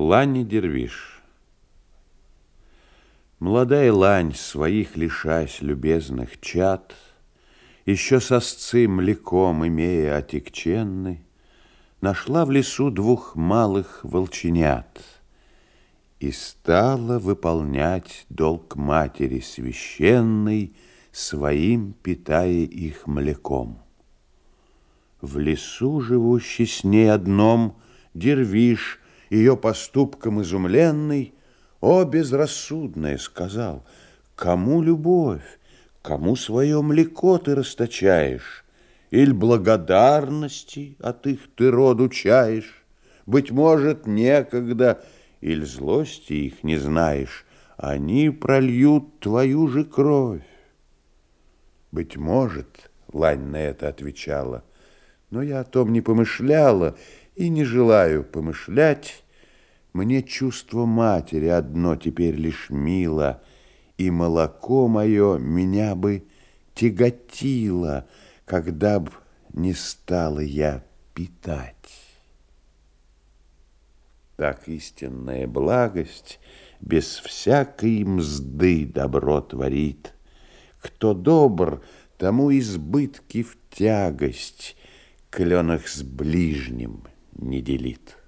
Лани Дервиш Молодая лань, своих лишась любезных чад, Еще сосцы млеком имея отекченны, Нашла в лесу двух малых волченят И стала выполнять долг матери священной, Своим питая их млеком. В лесу, живущий с ней одном, Дервиш — ее поступком изумленный, «О, безрассудное!» — сказал, «Кому любовь, кому свое млеко ты расточаешь? Иль благодарности от их ты роду чаешь? Быть может, некогда, иль злости их не знаешь, Они прольют твою же кровь». «Быть может», — Лань на это отвечала, «но я о том не помышляла, и не желаю помышлять. Мне чувство матери одно теперь лишь мило, и молоко мое меня бы тяготило, когда б не стала я питать. Так истинная благость без всякой мзды добро творит. Кто добр, тому избытки в тягость, кленах с ближним не делит.